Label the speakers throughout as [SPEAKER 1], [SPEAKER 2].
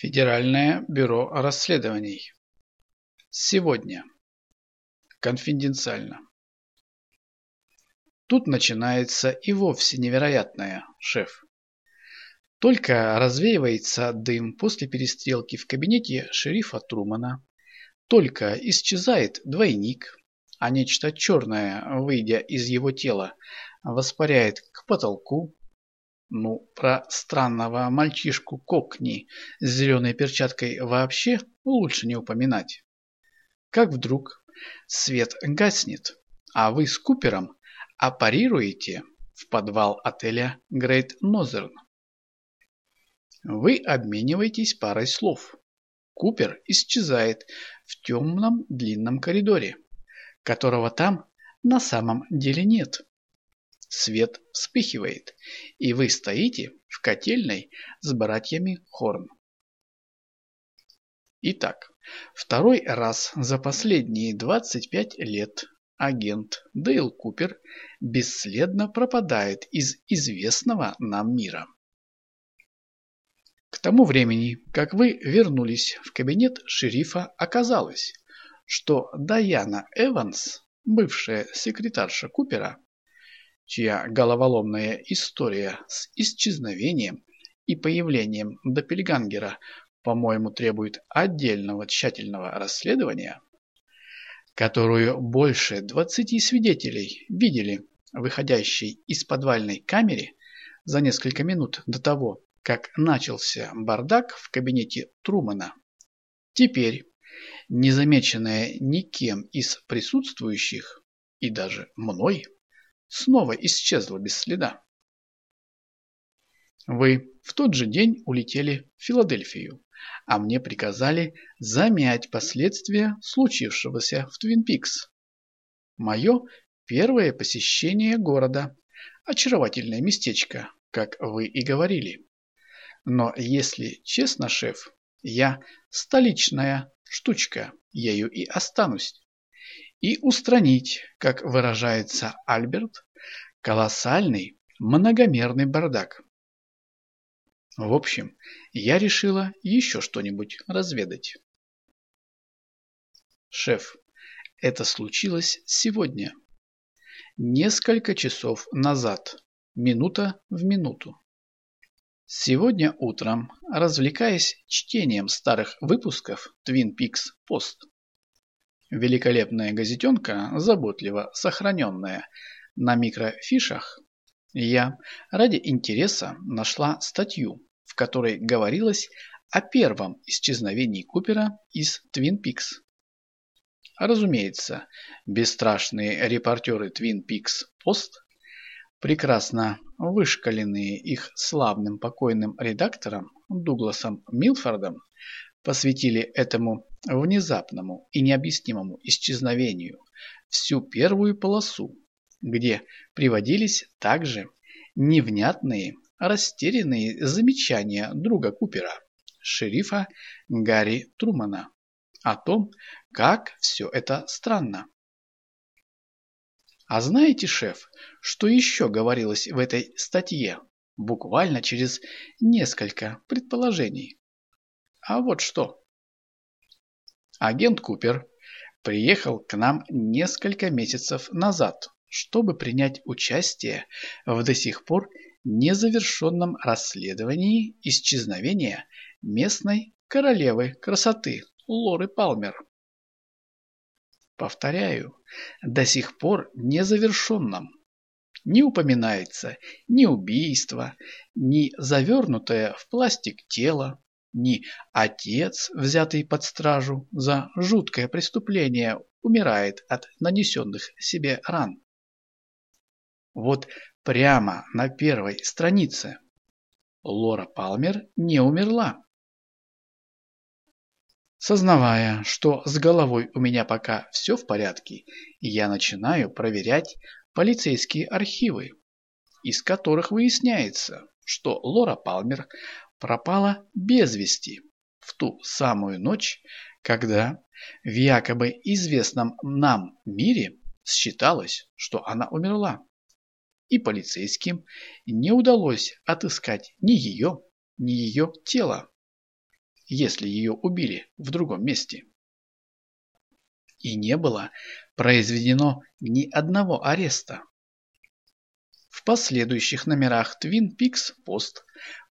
[SPEAKER 1] Федеральное бюро расследований. Сегодня. Конфиденциально. Тут начинается и вовсе невероятное, шеф. Только развеивается дым после перестрелки в кабинете шерифа Трумана. Только исчезает двойник, а нечто черное, выйдя из его тела, воспаряет к потолку, ну, про странного мальчишку Кокни с зеленой перчаткой вообще лучше не упоминать. Как вдруг свет гаснет, а вы с Купером апарируете в подвал отеля Грейт Нозерн. Вы обмениваетесь парой слов. Купер исчезает в темном длинном коридоре, которого там на самом деле нет. Свет вспыхивает, и вы стоите в котельной с братьями Хорн. Итак, второй раз за последние 25 лет агент Дейл Купер бесследно пропадает из известного нам мира. К тому времени, как вы вернулись в кабинет шерифа, оказалось, что Даяна Эванс, бывшая секретарша Купера, чья головоломная история с исчезновением и появлением Доппельгангера, по-моему, требует отдельного тщательного расследования, которую больше 20 свидетелей видели выходящей из подвальной камеры за несколько минут до того, как начался бардак в кабинете Трумана. Теперь, незамеченная никем из присутствующих, и даже мной, снова исчезла без следа. Вы в тот же день улетели в Филадельфию, а мне приказали замять последствия случившегося в Твин Пикс. Мое первое посещение города. Очаровательное местечко, как вы и говорили. Но если честно, шеф, я столичная штучка, ею и останусь и устранить, как выражается Альберт, колоссальный многомерный бардак. В общем, я решила еще что-нибудь разведать. Шеф, это случилось сегодня. Несколько часов назад, минута в минуту. Сегодня утром, развлекаясь чтением старых выпусков Twin Peaks Post, Великолепная газетенка, заботливо сохраненная на микрофишах, я ради интереса нашла статью, в которой говорилось о первом исчезновении Купера из Твин Пикс. Разумеется, бесстрашные репортеры Твин Пикс Пост, прекрасно вышкаленные их славным покойным редактором Дугласом Милфордом, посвятили этому внезапному и необъяснимому исчезновению всю первую полосу, где приводились также невнятные, растерянные замечания друга Купера, шерифа Гарри Трумана, о том, как все это странно. А знаете, шеф, что еще говорилось в этой статье? Буквально через несколько предположений. А вот что. Агент Купер приехал к нам несколько месяцев назад, чтобы принять участие в до сих пор незавершенном расследовании исчезновения местной королевы красоты Лоры Палмер. Повторяю, до сих пор незавершенном. Не упоминается ни убийство, ни завернутое в пластик тело, ни отец, взятый под стражу за жуткое преступление, умирает от нанесенных себе ран. Вот прямо на первой странице. Лора Палмер не умерла. Сознавая, что с головой у меня пока все в порядке, я начинаю проверять полицейские архивы, из которых выясняется, что Лора Палмер пропала без вести в ту самую ночь, когда в якобы известном нам мире считалось, что она умерла. И полицейским не удалось отыскать ни ее, ни ее тело. если ее убили в другом месте. И не было произведено ни одного ареста. В последующих номерах Twin Peaks Post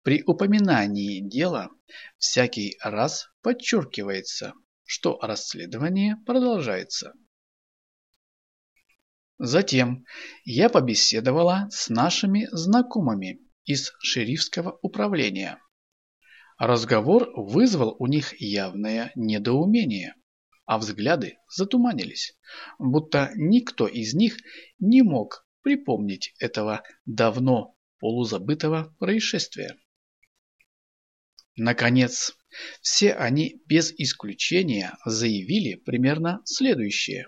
[SPEAKER 1] при упоминании дела всякий раз подчеркивается, что расследование продолжается. Затем я побеседовала с нашими знакомыми из шерифского управления. Разговор вызвал у них явное недоумение, а взгляды затуманились, будто никто из них не мог припомнить этого давно полузабытого происшествия. Наконец, все они без исключения заявили примерно следующее.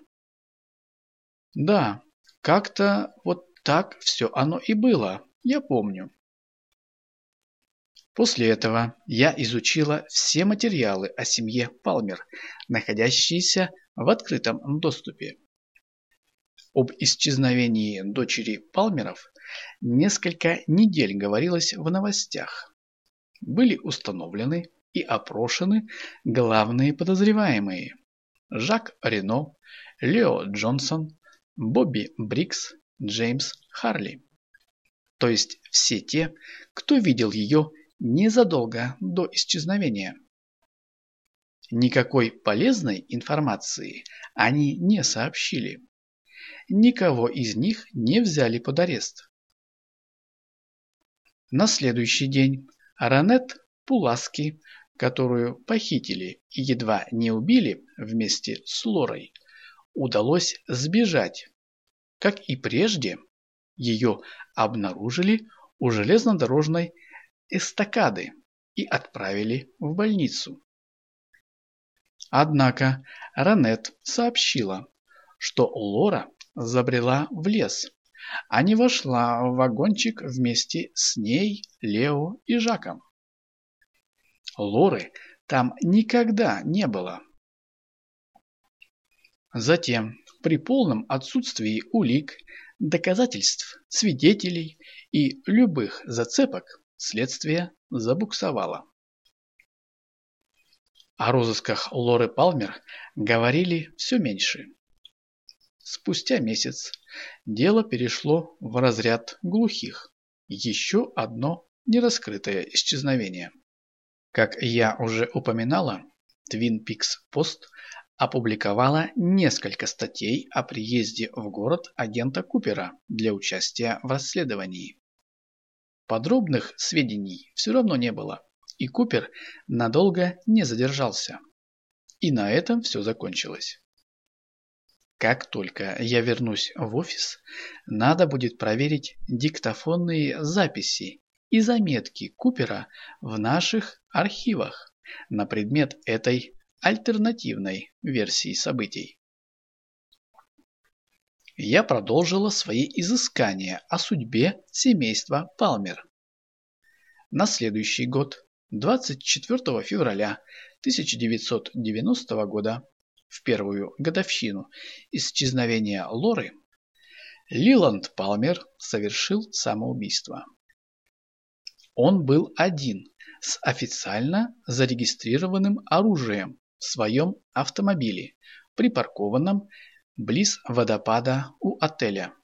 [SPEAKER 1] Да, как-то вот так все оно и было, я помню. После этого я изучила все материалы о семье Палмер, находящиеся в открытом доступе. Об исчезновении дочери Палмеров несколько недель говорилось в новостях. Были установлены и опрошены главные подозреваемые – Жак Рено, Лео Джонсон, Бобби Брикс, Джеймс Харли. То есть все те, кто видел ее незадолго до исчезновения. Никакой полезной информации они не сообщили. Никого из них не взяли под арест. На следующий день Ранет Пуласки, которую похитили и едва не убили вместе с Лорой, удалось сбежать. Как и прежде, ее обнаружили у железнодорожной эстакады и отправили в больницу. Однако Ранет сообщила, что Лора забрела в лес, а не вошла в вагончик вместе с ней, Лео и Жаком. Лоры там никогда не было. Затем, при полном отсутствии улик, доказательств, свидетелей и любых зацепок, Следствие забуксовало. О розысках Лоры Палмер говорили все меньше. Спустя месяц дело перешло в разряд глухих. Еще одно нераскрытое исчезновение. Как я уже упоминала, Twin Peaks Post опубликовала несколько статей о приезде в город агента Купера для участия в расследовании. Подробных сведений все равно не было, и Купер надолго не задержался. И на этом все закончилось. Как только я вернусь в офис, надо будет проверить диктофонные записи и заметки Купера в наших архивах на предмет этой альтернативной версии событий я продолжила свои изыскания о судьбе семейства Палмер. На следующий год, 24 февраля 1990 года, в первую годовщину исчезновения Лоры, Лиланд Палмер совершил самоубийство. Он был один с официально зарегистрированным оружием в своем автомобиле, припаркованном близ водопада у отеля.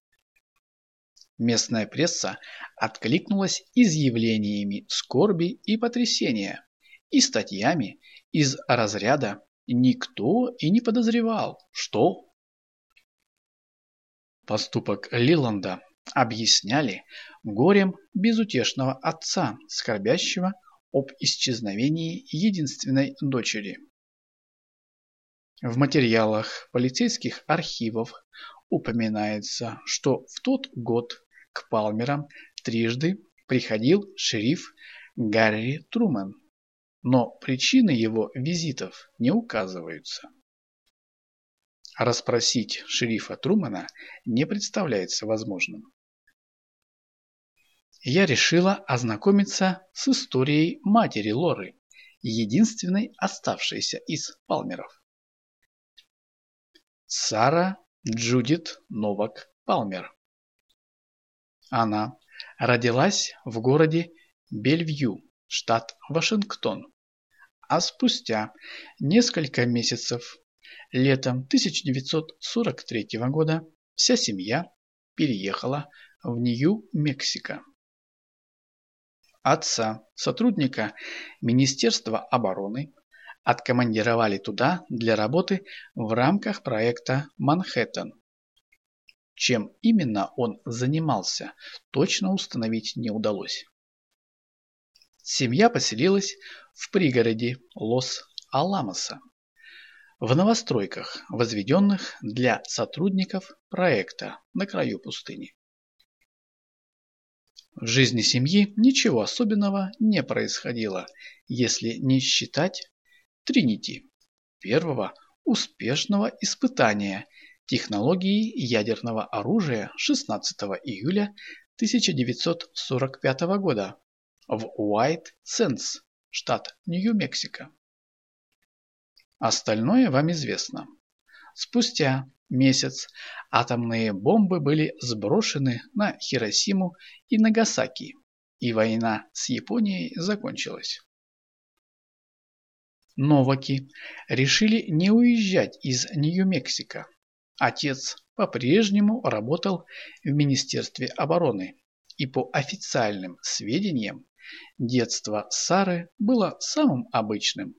[SPEAKER 1] Местная пресса откликнулась изъявлениями скорби и потрясения и статьями из разряда «Никто и не подозревал, что...» Поступок Лиланда объясняли горем безутешного отца, скорбящего об исчезновении единственной дочери. В материалах полицейских архивов упоминается, что в тот год к Палмерам трижды приходил шериф Гарри Трумэн, но причины его визитов не указываются. Расспросить шерифа Трумэна не представляется возможным. Я решила ознакомиться с историей матери Лоры, единственной оставшейся из Палмеров. Сара Джудит Новак Палмер. Она родилась в городе Бельвью, штат Вашингтон, А спустя несколько месяцев, летом 1943 года, вся семья переехала в Нью-Мексико. Отца, сотрудника Министерства обороны, откомандировали туда для работы в рамках проекта «Манхэттен». Чем именно он занимался, точно установить не удалось. Семья поселилась в пригороде Лос-Аламоса, в новостройках, возведенных для сотрудников проекта на краю пустыни. В жизни семьи ничего особенного не происходило, если не считать Тринити, первого успешного испытания технологии ядерного оружия 16 июля 1945 года в Уайт-Сенс, штат Нью-Мексико. Остальное вам известно. Спустя месяц атомные бомбы были сброшены на Хиросиму и Нагасаки, и война с Японией закончилась. Новаки решили не уезжать из Нью-Мексико. Отец по-прежнему работал в Министерстве обороны, и по официальным сведениям, детство Сары было самым обычным.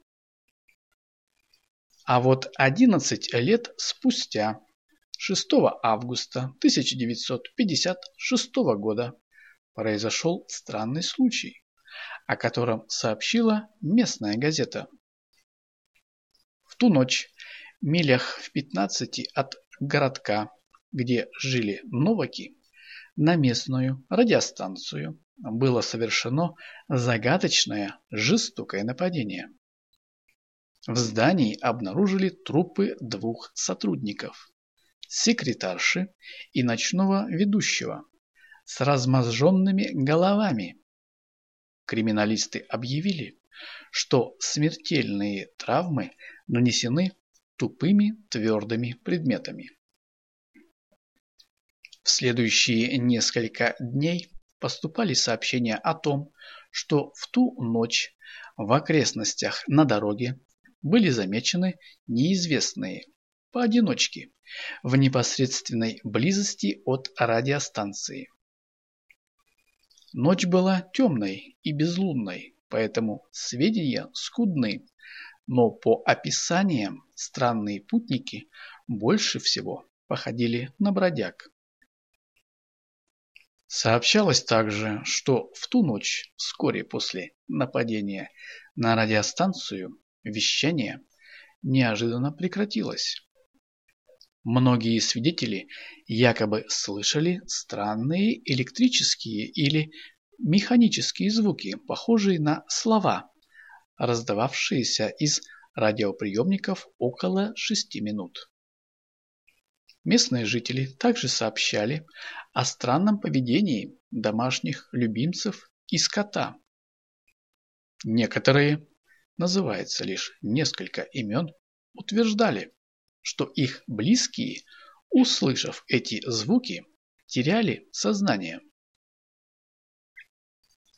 [SPEAKER 1] А вот 11 лет спустя, 6 августа 1956 года, произошел странный случай, о котором сообщила местная газета. В ту ночь, милях в 15 от городка, где жили новаки, на местную радиостанцию было совершено загадочное жестокое нападение. В здании обнаружили трупы двух сотрудников – секретарши и ночного ведущего с размозженными головами. Криминалисты объявили, что смертельные травмы нанесены тупыми твердыми предметами. В следующие несколько дней поступали сообщения о том, что в ту ночь в окрестностях на дороге были замечены неизвестные поодиночке в непосредственной близости от радиостанции. Ночь была темной и безлунной, поэтому сведения скудны, но по описаниям странные путники больше всего походили на бродяг. Сообщалось также, что в ту ночь, вскоре после нападения на радиостанцию, вещание неожиданно прекратилось. Многие свидетели якобы слышали странные электрические или механические звуки, похожие на слова, раздававшиеся из радиоприемников около шести минут. Местные жители также сообщали о странном поведении домашних любимцев и скота. Некоторые называется лишь несколько имен, утверждали, что их близкие, услышав эти звуки, теряли сознание.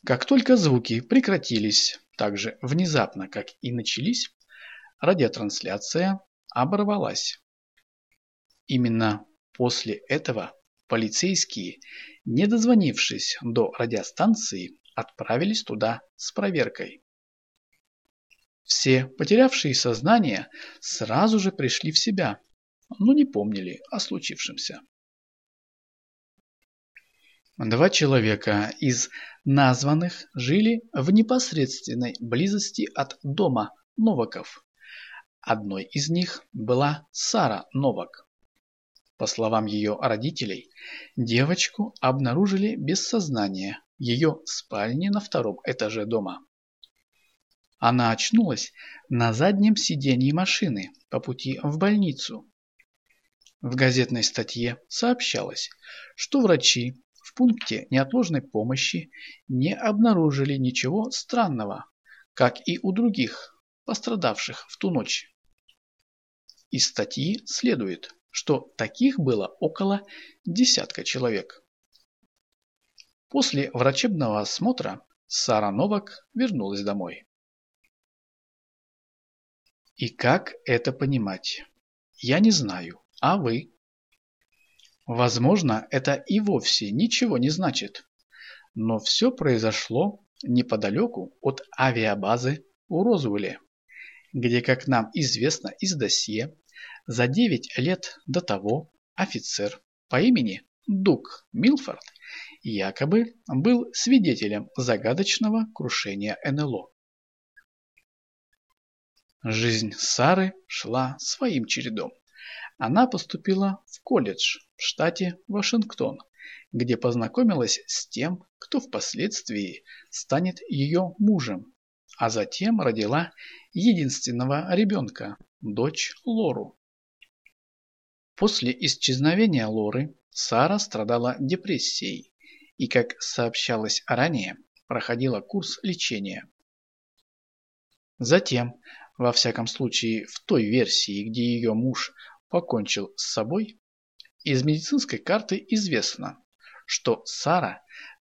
[SPEAKER 1] Как только звуки прекратились так же внезапно, как и начались, радиотрансляция оборвалась. Именно после этого полицейские, не дозвонившись до радиостанции, отправились туда с проверкой. Все, потерявшие сознание, сразу же пришли в себя, но не помнили о случившемся. Два человека из названных жили в непосредственной близости от дома Новаков. Одной из них была Сара Новак. По словам ее родителей, девочку обнаружили без сознания в ее спальне на втором этаже дома. Она очнулась на заднем сиденье машины по пути в больницу. В газетной статье сообщалось, что врачи пункте неотложной помощи не обнаружили ничего странного, как и у других, пострадавших в ту ночь. Из статьи следует, что таких было около десятка человек. После врачебного осмотра Сара Новак вернулась домой. И как это понимать? Я не знаю, а вы? Возможно, это и вовсе ничего не значит. Но все произошло неподалеку от авиабазы у Розуэле, где, как нам известно из досье, за 9 лет до того офицер по имени Дук Милфорд якобы был свидетелем загадочного крушения НЛО. Жизнь Сары шла своим чередом. Она поступила в колледж в штате Вашингтон, где познакомилась с тем, кто впоследствии станет ее мужем, а затем родила единственного ребенка, дочь Лору. После исчезновения Лоры Сара страдала депрессией и, как сообщалось ранее, проходила курс лечения. Затем, во всяком случае в той версии, где ее муж покончил с собой, из медицинской карты известно, что Сара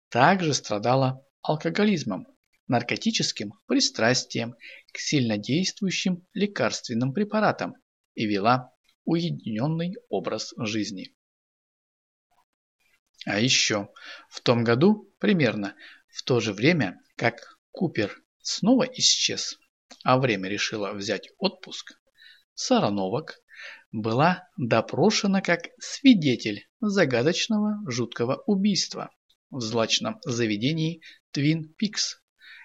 [SPEAKER 1] также страдала алкоголизмом, наркотическим пристрастием к сильнодействующим лекарственным препаратам и вела уединенный образ жизни. А еще в том году, примерно в то же время, как Купер снова исчез, а время решила взять отпуск, Сара Новак была допрошена как свидетель загадочного жуткого убийства в злачном заведении Твин Пикс,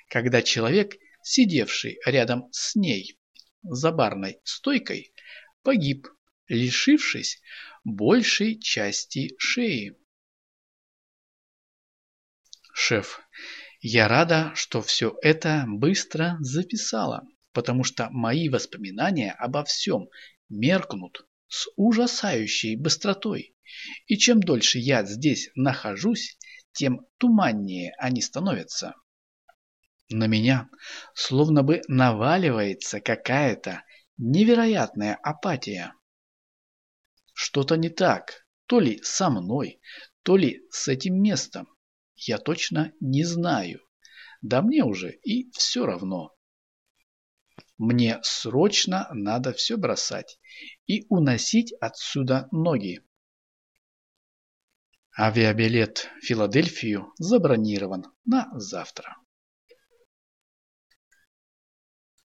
[SPEAKER 1] когда человек, сидевший рядом с ней за барной стойкой, погиб, лишившись большей части шеи. Шеф, я рада, что все это быстро записала, потому что мои воспоминания обо всем меркнут с ужасающей быстротой. И чем дольше я здесь нахожусь, тем туманнее они становятся. На меня словно бы наваливается какая-то невероятная апатия. Что-то не так, то ли со мной, то ли с этим местом. Я точно не знаю. Да мне уже и все равно. Мне срочно надо все бросать и уносить отсюда ноги. Авиабилет в Филадельфию забронирован на завтра.